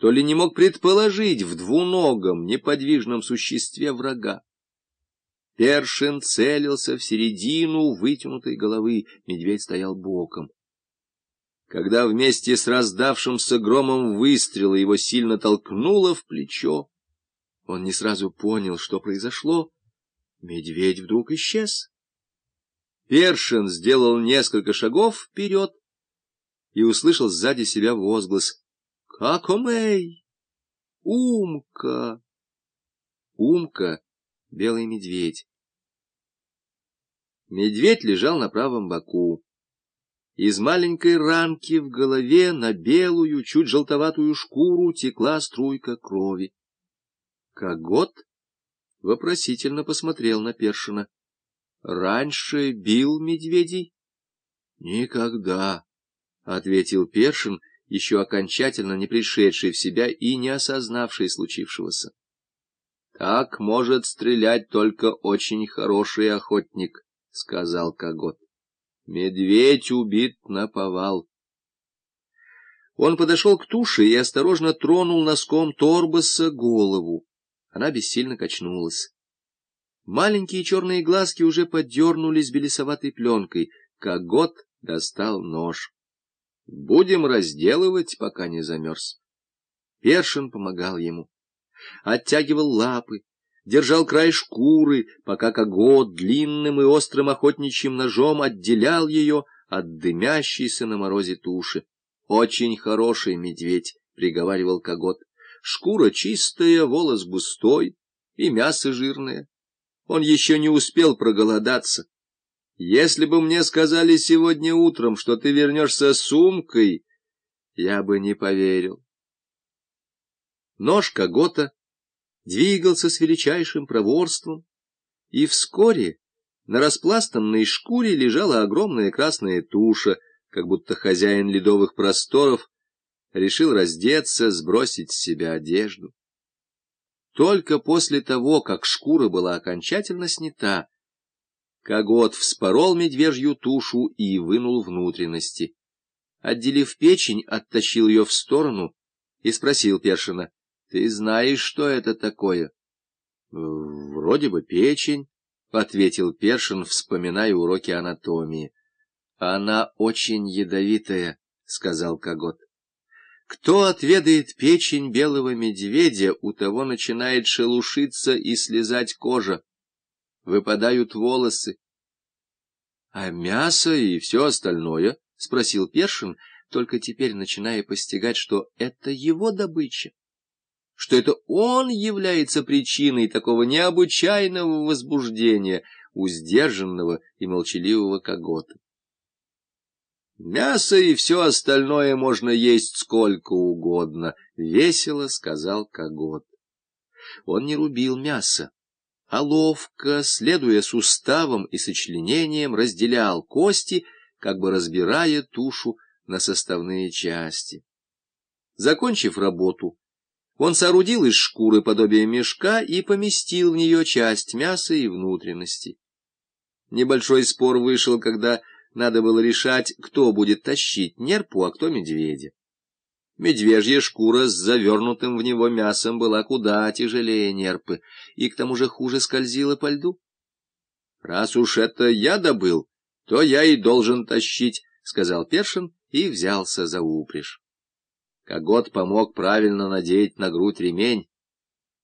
то ли не мог предположить в двуногом, неподвижном существе врага. Першин целился в середину вытянутой головы, медведь стоял боком. Когда вместе с раздавшимся громом выстрела его сильно толкнуло в плечо, он не сразу понял, что произошло. Медведь вдруг исчез. Першин сделал несколько шагов вперед и услышал сзади себя возглас. «Какомей! Умка!» Умка — белый медведь. Медведь лежал на правом боку. Из маленькой ранки в голове на белую, чуть желтоватую шкуру текла струйка крови. Когот вопросительно посмотрел на Першина. — Раньше бил медведей? — Никогда, — ответил Першин, еще окончательно не пришедший в себя и не осознавший случившегося. — Так может стрелять только очень хороший охотник. — сказал Когот. — Медведь убит на повал. Он подошел к туше и осторожно тронул носком торбоса голову. Она бессильно качнулась. Маленькие черные глазки уже подернулись белесоватой пленкой. Когот достал нож. — Будем разделывать, пока не замерз. Першин помогал ему. Оттягивал лапы, держал край шкуры, пока когот длинным и острым охотничьим ножом отделял ее от дымящейся на морозе туши. «Очень хороший медведь», — приговаривал когот. «Шкура чистая, волос густой и мясо жирное. Он еще не успел проголодаться. Если бы мне сказали сегодня утром, что ты вернешься с сумкой, я бы не поверил». Нож когота двигался с величайшим проворством, и вскоре на распластанной шкуре лежала огромная красная туша, как будто хозяин ледовых просторов решил раздеться, сбросить с себя одежду. Только после того, как шкура была окончательно снята, Когот вспорол медвежью тушу и вынул внутренности. Отделив печень, оттащил ее в сторону и спросил Першина, — Ты знаешь, что это такое? — Вроде бы печень, — ответил Першин, вспоминая уроки анатомии. — Она очень ядовитая, — сказал Когот. Кто отведает печень белого медведя, у того начинает шелушиться и слезать кожа. Выпадают волосы. — А мясо и все остальное? — спросил Першин, только теперь начиная постигать, что это его добыча что это он является причиной такого необычайного возбуждения у сдержанного и молчаливого когота. «Мясо и все остальное можно есть сколько угодно», — весело сказал когот. Он не рубил мясо, а ловко, следуя суставам и сочленениям, разделял кости, как бы разбирая тушу на составные части. Закончив работу, он соорудил из шкуры подобие мешка и поместил в нее часть мяса и внутренности. Небольшой спор вышел, когда надо было решать, кто будет тащить нерпу, а кто медведя. Медвежья шкура с завернутым в него мясом была куда тяжелее нерпы, и к тому же хуже скользила по льду. — Раз уж это я добыл, то я и должен тащить, — сказал Першин и взялся за упряжь. Когот помог правильно надеть на грудь ремень,